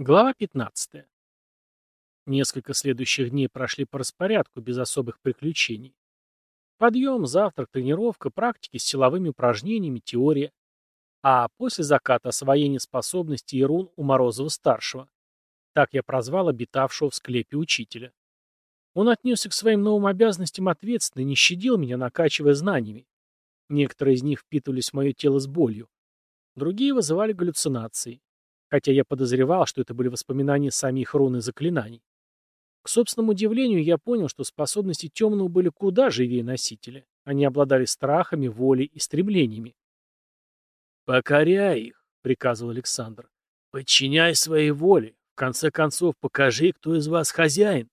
Глава 15. Несколько следующих дней прошли по распорядку, без особых приключений. Подъем, завтрак, тренировка, практики с силовыми упражнениями, теория. А после заката освоение способностей Ирун у Морозова-старшего. Так я прозвал обитавшего в склепе учителя. Он отнесся к своим новым обязанностям ответственно и не щадил меня, накачивая знаниями. Некоторые из них впитывались в мое тело с болью. Другие вызывали галлюцинации хотя я подозревал, что это были воспоминания самих рун и заклинаний. К собственному удивлению, я понял, что способности темного были куда живее носителя. Они обладали страхами, волей и стремлениями. «Покоряй их», — приказывал Александр. «Подчиняй своей воле. В конце концов, покажи, кто из вас хозяин».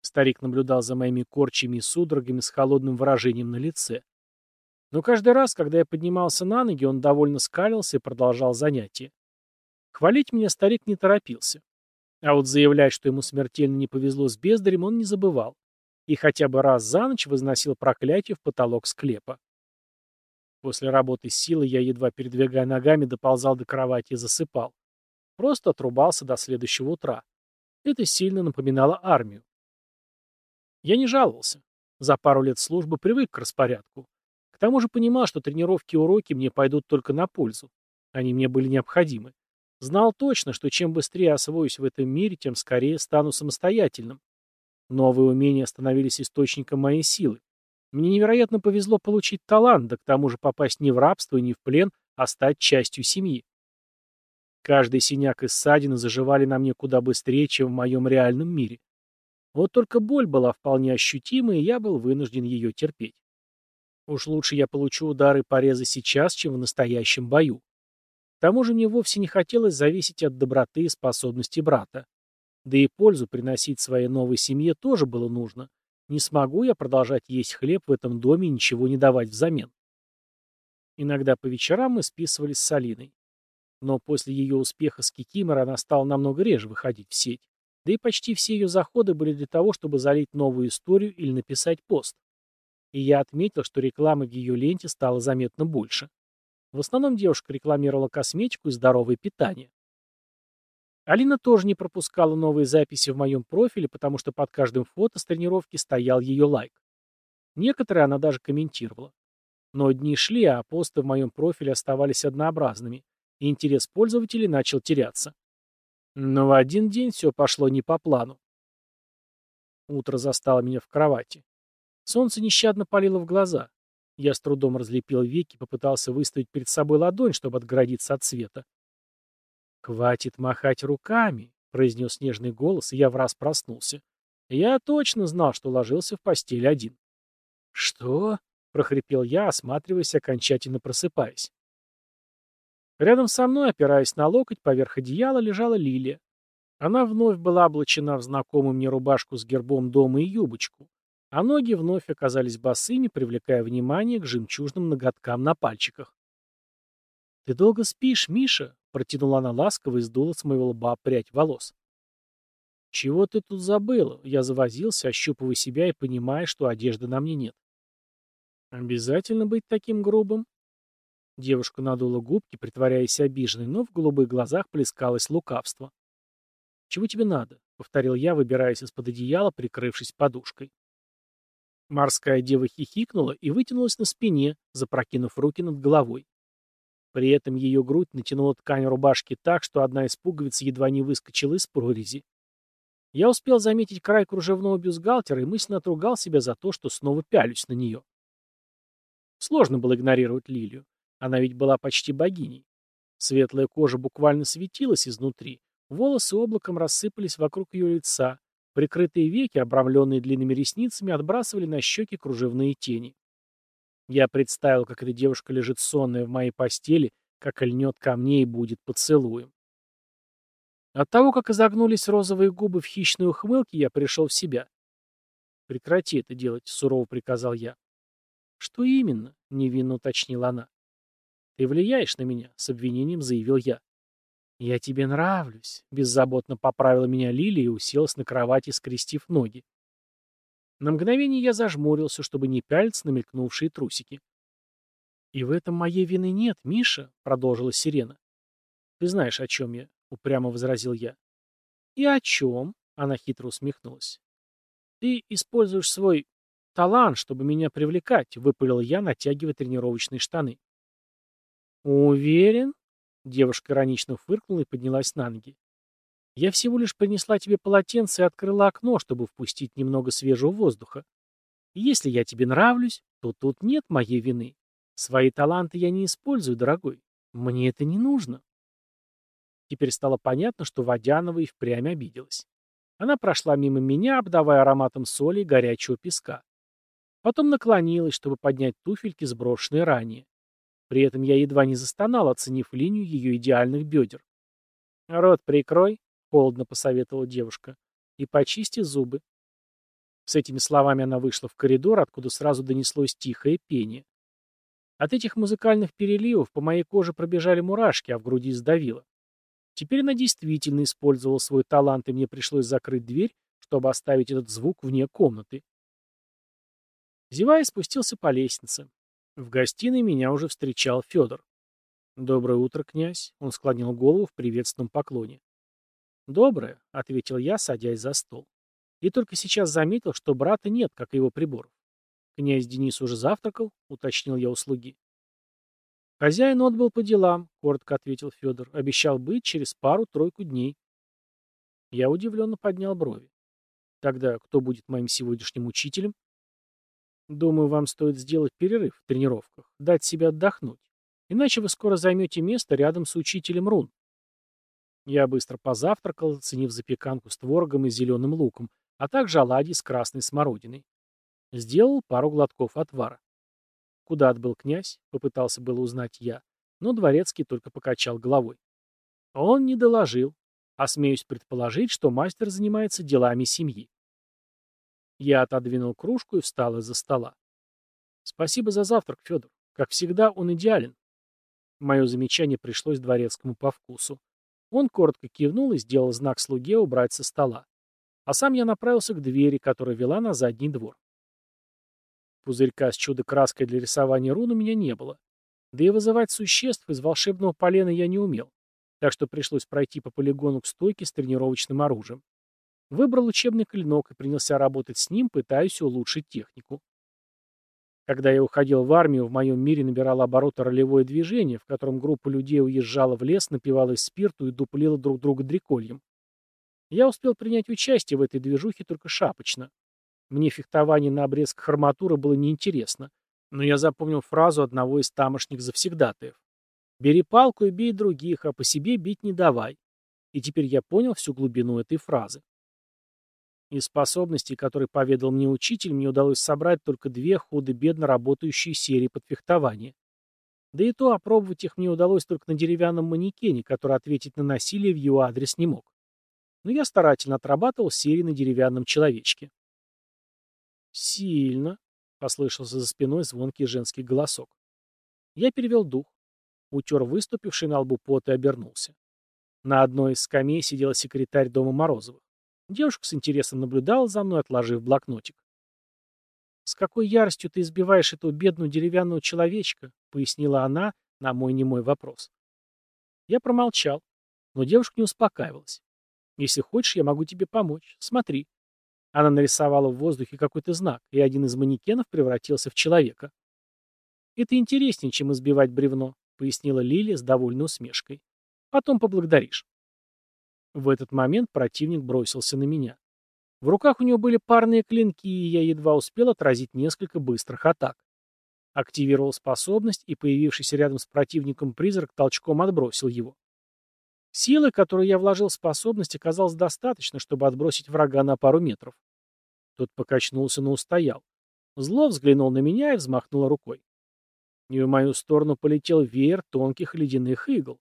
Старик наблюдал за моими корчами и судорогами с холодным выражением на лице. Но каждый раз, когда я поднимался на ноги, он довольно скалился и продолжал занятие. Хвалить меня старик не торопился. А вот заявлять, что ему смертельно не повезло с бездарем, он не забывал. И хотя бы раз за ночь возносил проклятие в потолок склепа. После работы с силой я, едва передвигая ногами, доползал до кровати и засыпал. Просто отрубался до следующего утра. Это сильно напоминало армию. Я не жаловался. За пару лет службы привык к распорядку. К тому же понимал, что тренировки и уроки мне пойдут только на пользу. Они мне были необходимы. Знал точно, что чем быстрее освоюсь в этом мире, тем скорее стану самостоятельным. Новые умения становились источником моей силы. Мне невероятно повезло получить талант, да к тому же попасть не в рабство и не в плен, а стать частью семьи. Каждый синяк и ссадины заживали на мне куда быстрее, чем в моем реальном мире. Вот только боль была вполне ощутимой, и я был вынужден ее терпеть. Уж лучше я получу удары и порезы сейчас, чем в настоящем бою. К тому же мне вовсе не хотелось зависеть от доброты и способностей брата. Да и пользу приносить своей новой семье тоже было нужно. Не смогу я продолжать есть хлеб в этом доме и ничего не давать взамен. Иногда по вечерам мы списывались с Алиной. Но после ее успеха с Кикимор она стала намного реже выходить в сеть. Да и почти все ее заходы были для того, чтобы залить новую историю или написать пост. И я отметил, что рекламы в ее ленте стало заметно больше. В основном девушка рекламировала косметику и здоровое питание. Алина тоже не пропускала новые записи в моем профиле, потому что под каждым фото с тренировки стоял ее лайк. Некоторые она даже комментировала. Но дни шли, а посты в моем профиле оставались однообразными, и интерес пользователей начал теряться. Но в один день все пошло не по плану. Утро застало меня в кровати. Солнце нещадно палило в глаза. Я с трудом разлепил веки и попытался выставить перед собой ладонь, чтобы отгородиться от света. «Хватит махать руками», — произнес нежный голос, и я враз проснулся. Я точно знал, что ложился в постель один. «Что?» — прохрипел я, осматриваясь, окончательно просыпаясь. Рядом со мной, опираясь на локоть, поверх одеяла лежала Лилия. Она вновь была облачена в знакомую мне рубашку с гербом дома и юбочку а ноги вновь оказались босыми, привлекая внимание к жемчужным ноготкам на пальчиках. «Ты долго спишь, Миша?» — протянула она ласково и сдула с моего лба прядь волос. «Чего ты тут забыла?» Я завозился, ощупывая себя и понимая, что одежды на мне нет. «Обязательно быть таким грубым?» Девушка надула губки, притворяясь обиженной, но в голубых глазах плескалось лукавство. «Чего тебе надо?» — повторил я, выбираясь из-под одеяла, прикрывшись подушкой. Морская дева хихикнула и вытянулась на спине, запрокинув руки над головой. При этом ее грудь натянула ткань рубашки так, что одна из пуговиц едва не выскочила из прорези. Я успел заметить край кружевного бюстгальтера и мысленно отругал себя за то, что снова пялюсь на нее. Сложно было игнорировать Лилию. Она ведь была почти богиней. Светлая кожа буквально светилась изнутри, волосы облаком рассыпались вокруг ее лица, Прикрытые веки, обрамленные длинными ресницами, отбрасывали на щеки кружевные тени. Я представил, как эта девушка лежит сонная в моей постели, как льнет ко мне и будет поцелуем. От того, как изогнулись розовые губы в хищной ухмылке, я пришел в себя. «Прекрати это делать», — сурово приказал я. «Что именно?» — невинно уточнила она. «Ты влияешь на меня», — с обвинением заявил я. «Я тебе нравлюсь», — беззаботно поправила меня Лилия и уселась на кровати, скрестив ноги. На мгновение я зажмурился, чтобы не пялиться на мелькнувшие трусики. «И в этом моей вины нет, Миша», — продолжила Сирена. «Ты знаешь, о чем я. — упрямо возразил я. «И о чем?» — она хитро усмехнулась. «Ты используешь свой талант, чтобы меня привлекать», — выпалил я, натягивая тренировочные штаны. «Уверен?» — девушка иронично фыркнула и поднялась на ноги. «Я всего лишь принесла тебе полотенце и открыла окно, чтобы впустить немного свежего воздуха. И если я тебе нравлюсь, то тут нет моей вины. Свои таланты я не использую, дорогой. Мне это не нужно». Теперь стало понятно, что Водянова и впрямь обиделась. Она прошла мимо меня, обдавая ароматом соли и горячего песка. Потом наклонилась, чтобы поднять туфельки, сброшенные ранее. При этом я едва не застонал, оценив линию ее идеальных бедер. «Рот прикрой», — холодно посоветовала девушка, — «и почисти зубы». С этими словами она вышла в коридор, откуда сразу донеслось тихое пение. От этих музыкальных переливов по моей коже пробежали мурашки, а в груди сдавило. Теперь она действительно использовала свой талант, и мне пришлось закрыть дверь, чтобы оставить этот звук вне комнаты. Зевая спустился по лестнице. В гостиной меня уже встречал Федор. «Доброе утро, князь», — он склонил голову в приветственном поклоне. «Доброе», — ответил я, садясь за стол. И только сейчас заметил, что брата нет, как и его приборов. «Князь Денис уже завтракал?» — уточнил я у слуги. «Хозяин отбыл по делам», — коротко ответил Федор. «Обещал быть через пару-тройку дней». Я удивленно поднял брови. «Тогда кто будет моим сегодняшним учителем?» «Думаю, вам стоит сделать перерыв в тренировках, дать себе отдохнуть. Иначе вы скоро займете место рядом с учителем рун». Я быстро позавтракал, оценив запеканку с творогом и зеленым луком, а также оладьи с красной смородиной. Сделал пару глотков отвара. Куда отбыл князь? Попытался было узнать я, но дворецкий только покачал головой. Он не доложил, а смеюсь предположить, что мастер занимается делами семьи. Я отодвинул кружку и встал из-за стола. Спасибо за завтрак, Федор. Как всегда, он идеален. Мое замечание пришлось дворецкому по вкусу. Он коротко кивнул и сделал знак слуге убрать со стола. А сам я направился к двери, которая вела на задний двор. Пузырька с чудо-краской для рисования рун у меня не было. Да и вызывать существ из волшебного полена я не умел, так что пришлось пройти по полигону к стойке с тренировочным оружием. Выбрал учебный клинок и принялся работать с ним, пытаясь улучшить технику. Когда я уходил в армию, в моем мире набирало обороты ролевое движение, в котором группа людей уезжала в лес, напивалась спирту и дуплила друг друга дрекольем. Я успел принять участие в этой движухе только шапочно. Мне фехтование на обрезках арматуры было неинтересно, но я запомнил фразу одного из тамошних завсегдатаев. «Бери палку и бей других, а по себе бить не давай». И теперь я понял всю глубину этой фразы. Из способностей, которые поведал мне учитель, мне удалось собрать только две худо-бедно работающие серии под фехтование. Да и то опробовать их мне удалось только на деревянном манекене, который ответить на насилие в его адрес не мог. Но я старательно отрабатывал серии на деревянном человечке. «Сильно», — послышался за спиной звонкий женский голосок. Я перевел дух, утер выступивший на лбу пот и обернулся. На одной из скамей сидела секретарь дома Морозовых. Девушка с интересом наблюдала за мной, отложив блокнотик. «С какой яростью ты избиваешь этого бедного деревянного человечка?» — пояснила она на мой немой вопрос. Я промолчал, но девушка не успокаивалась. «Если хочешь, я могу тебе помочь. Смотри». Она нарисовала в воздухе какой-то знак, и один из манекенов превратился в человека. «Это интереснее, чем избивать бревно», — пояснила Лилия с довольной усмешкой. «Потом поблагодаришь». В этот момент противник бросился на меня. В руках у него были парные клинки, и я едва успел отразить несколько быстрых атак. Активировал способность, и появившийся рядом с противником призрак толчком отбросил его. Силы, которую я вложил в способность, оказалось достаточно, чтобы отбросить врага на пару метров. Тот покачнулся, но устоял. Зло взглянул на меня и взмахнул рукой. И в мою сторону полетел веер тонких ледяных игл.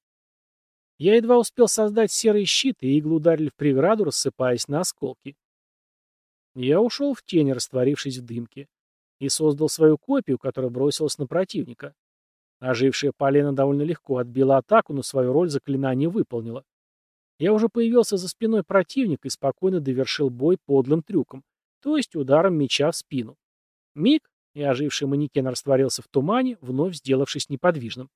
Я едва успел создать серый щит, и иглы ударили в преграду, рассыпаясь на осколки. Я ушел в тень, растворившись в дымке, и создал свою копию, которая бросилась на противника. Ожившая полена довольно легко отбила атаку, но свою роль заклинание выполнила. Я уже появился за спиной противника и спокойно довершил бой подлым трюком, то есть ударом меча в спину. Миг, и оживший манекен растворился в тумане, вновь сделавшись неподвижным.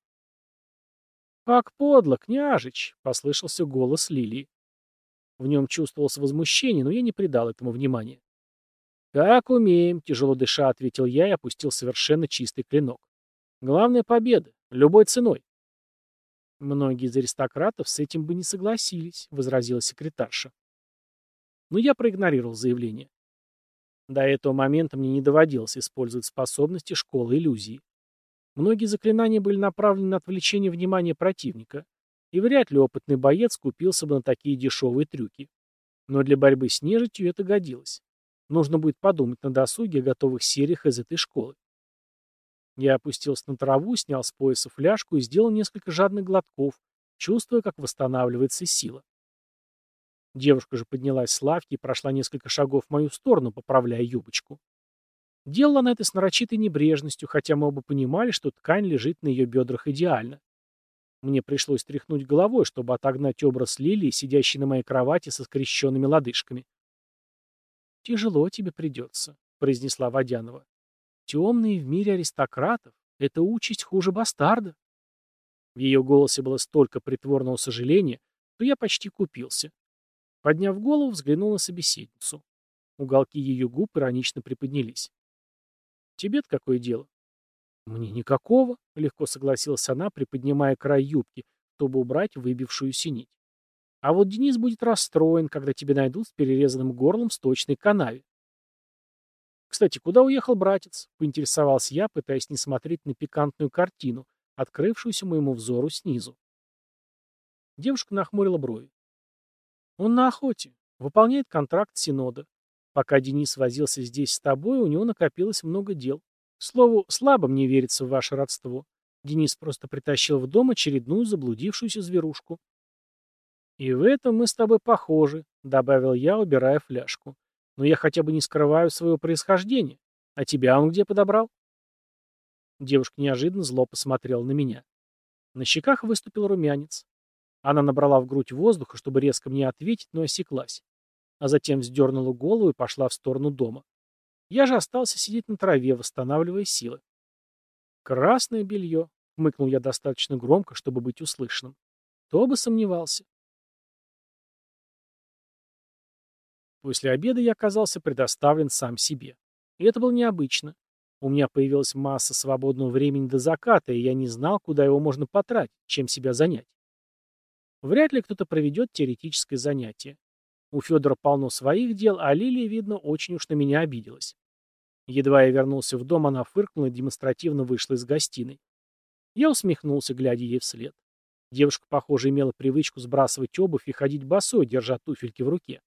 «Как подло, княжич!» — послышался голос Лилии. В нем чувствовалось возмущение, но я не придал этому внимания. «Как умеем», — тяжело дыша ответил я и опустил совершенно чистый клинок. «Главная победа. Любой ценой». «Многие из аристократов с этим бы не согласились», — возразила секретарша. Но я проигнорировал заявление. До этого момента мне не доводилось использовать способности школы иллюзий. Многие заклинания были направлены на отвлечение внимания противника, и вряд ли опытный боец купился бы на такие дешевые трюки. Но для борьбы с нежитью это годилось. Нужно будет подумать на досуге о готовых сериях из этой школы. Я опустился на траву, снял с пояса фляжку и сделал несколько жадных глотков, чувствуя, как восстанавливается сила. Девушка же поднялась с лавки и прошла несколько шагов в мою сторону, поправляя юбочку. Делала она это с нарочитой небрежностью, хотя мы оба понимали, что ткань лежит на ее бедрах идеально. Мне пришлось тряхнуть головой, чтобы отогнать образ Лилии, сидящей на моей кровати со скрещенными лодыжками. «Тяжело тебе придется», — произнесла Водянова. Темные в мире аристократов — это участь хуже бастарда. В ее голосе было столько притворного сожаления, что я почти купился. Подняв голову, взглянул на собеседницу. Уголки ее губ иронично приподнялись. «Тебе-то какое дело?» «Мне никакого», — легко согласилась она, приподнимая край юбки, чтобы убрать выбившуюся нить. «А вот Денис будет расстроен, когда тебя найдут с перерезанным горлом в сточной канаве. «Кстати, куда уехал братец?» — поинтересовался я, пытаясь не смотреть на пикантную картину, открывшуюся моему взору снизу. Девушка нахмурила брови. «Он на охоте. Выполняет контракт Синода. Пока Денис возился здесь с тобой, у него накопилось много дел. К слову, слабо мне верится в ваше родство. Денис просто притащил в дом очередную заблудившуюся зверушку». «И в этом мы с тобой похожи», — добавил я, убирая фляжку. Но я хотя бы не скрываю своего происхождения. А тебя он где подобрал? Девушка неожиданно зло посмотрела на меня. На щеках выступил румянец. Она набрала в грудь воздуха, чтобы резко мне ответить, но осеклась. А затем вздернула голову и пошла в сторону дома. Я же остался сидеть на траве, восстанавливая силы. «Красное белье», — хмыкнул я достаточно громко, чтобы быть услышанным. Кто бы сомневался. После обеда я оказался предоставлен сам себе. И это было необычно. У меня появилась масса свободного времени до заката, и я не знал, куда его можно потратить, чем себя занять. Вряд ли кто-то проведет теоретическое занятие. У Федора полно своих дел, а Лилия, видно, очень уж на меня обиделась. Едва я вернулся в дом, она фыркнула и демонстративно вышла из гостиной. Я усмехнулся, глядя ей вслед. Девушка, похоже, имела привычку сбрасывать обувь и ходить босой, держа туфельки в руке.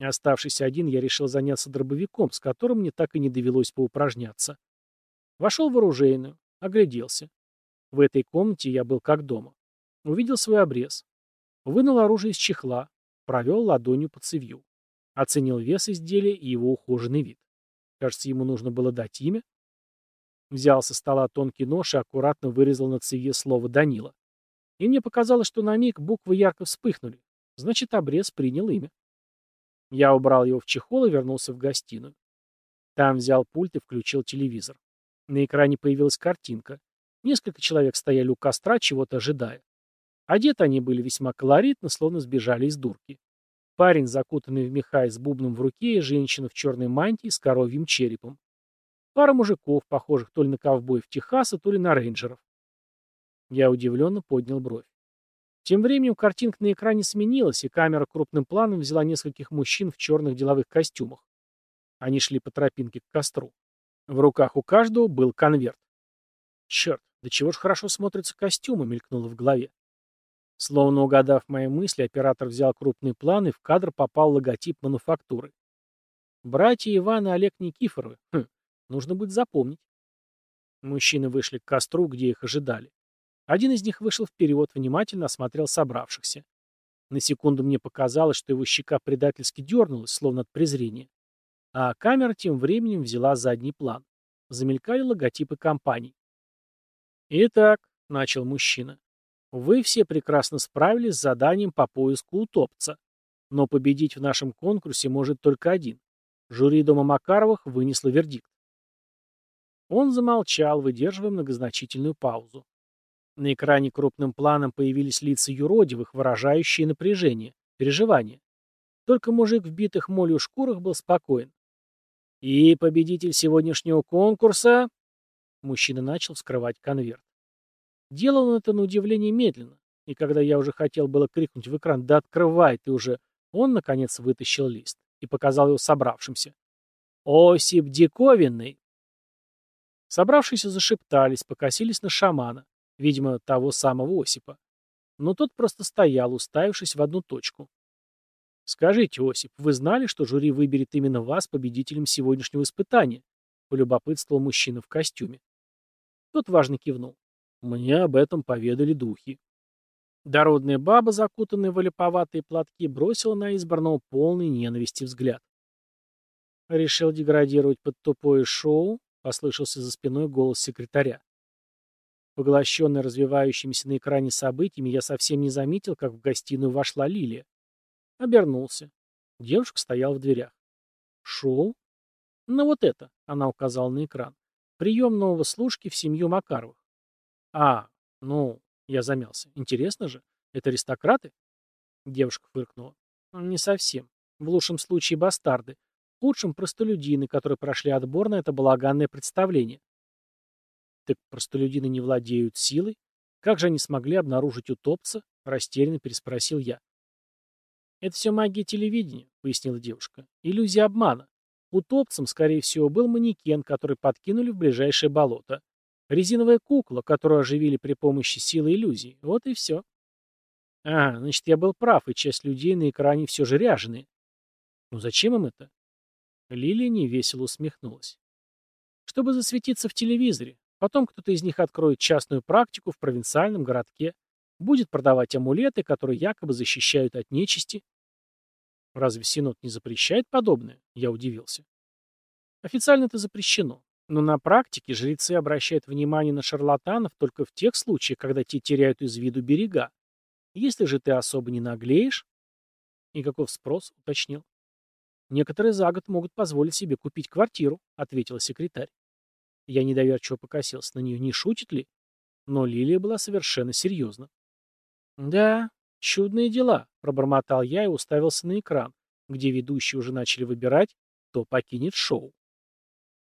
Оставшись один, я решил заняться дробовиком, с которым мне так и не довелось поупражняться. Вошел в оружейную, огляделся. В этой комнате я был как дома. Увидел свой обрез. Вынул оружие из чехла, провел ладонью по цевью. Оценил вес изделия и его ухоженный вид. Кажется, ему нужно было дать имя. Взял со стола тонкий нож и аккуратно вырезал на цевье слово «Данила». И мне показалось, что на миг буквы ярко вспыхнули. Значит, обрез принял имя. Я убрал его в чехол и вернулся в гостиную. Там взял пульт и включил телевизор. На экране появилась картинка. Несколько человек стояли у костра, чего-то ожидая. Одеты они были весьма колоритно, словно сбежали из дурки. Парень, закутанный в меха и с бубном в руке, и женщина в черной мантии с коровьим черепом. Пара мужиков, похожих то ли на ковбоев Техаса, то ли на рейнджеров. Я удивленно поднял бровь. Тем временем картинка на экране сменилась, и камера крупным планом взяла нескольких мужчин в черных деловых костюмах. Они шли по тропинке к костру. В руках у каждого был конверт. «Черт, да чего ж хорошо смотрятся костюмы», — мелькнуло в голове. Словно угадав мои мысли, оператор взял крупный план, и в кадр попал логотип мануфактуры. Братья Иван и Олег Никифоровы. Хм, нужно будет запомнить. Мужчины вышли к костру, где их ожидали. Один из них вышел вперед, внимательно осмотрел собравшихся. На секунду мне показалось, что его щека предательски дернулась, словно от презрения. А камера тем временем взяла задний план. Замелькали логотипы компаний. «Итак», — начал мужчина, — «вы все прекрасно справились с заданием по поиску утопца. Но победить в нашем конкурсе может только один. Жюри дома Макаровых вынесло вердикт». Он замолчал, выдерживая многозначительную паузу. На экране крупным планом появились лица юродивых, выражающие напряжение, переживание. Только мужик в битых молью шкурах был спокоен. «И победитель сегодняшнего конкурса...» Мужчина начал вскрывать конверт. Делал он это на удивление медленно, и когда я уже хотел было крикнуть в экран «Да открывай ты уже!», он, наконец, вытащил лист и показал его собравшимся. «Осип диковинный!» Собравшиеся зашептались, покосились на шамана, видимо, того самого Осипа. Но тот просто стоял, уставившись в одну точку. «Скажите, Осип, вы знали, что жюри выберет именно вас победителем сегодняшнего испытания?» — полюбопытствовал мужчина в костюме. Тот важно кивнул. «Мне об этом поведали духи». Дородная баба, закутанная в олиповатые платки, бросила на избранного полный ненависти взгляд. «Решил деградировать под тупое шоу?» — послышался за спиной голос секретаря. Поглощенный развивающимися на экране событиями, я совсем не заметил, как в гостиную вошла Лилия. Обернулся. Девушка стояла в дверях. «Шоу?» «Ну вот это», — она указала на экран. «Прием нового служки в семью Макаровых». «А, ну, я замялся. Интересно же. Это аристократы? Девушка фыркнула. Не совсем. В лучшем случае бастарды. В худшем простолюдины, которые прошли отбор на это балаганное представление. Так простолюдины не владеют силой? Как же они смогли обнаружить утопца? Растерянно переспросил я. Это все магия телевидения, пояснила девушка. Иллюзия обмана. Утопцем, скорее всего, был манекен, который подкинули в ближайшее болото. Резиновая кукла, которую оживили при помощи силы иллюзий. Вот и все. А, значит, я был прав, и часть людей на экране все же ряженые. Ну зачем им это? Лилия невесело усмехнулась. Чтобы засветиться в телевизоре. Потом кто-то из них откроет частную практику в провинциальном городке. Будет продавать амулеты, которые якобы защищают от нечисти. Разве Синод не запрещает подобное? Я удивился. Официально это запрещено. Но на практике жрецы обращают внимание на шарлатанов только в тех случаях, когда те теряют из виду берега. Если же ты особо не наглеешь... И каков спрос, уточнил. Некоторые за год могут позволить себе купить квартиру, ответила секретарь. Я недоверчиво покосился на нее, не шутит ли? Но Лилия была совершенно серьезна. Да, чудные дела, пробормотал я и уставился на экран, где ведущие уже начали выбирать, кто покинет шоу.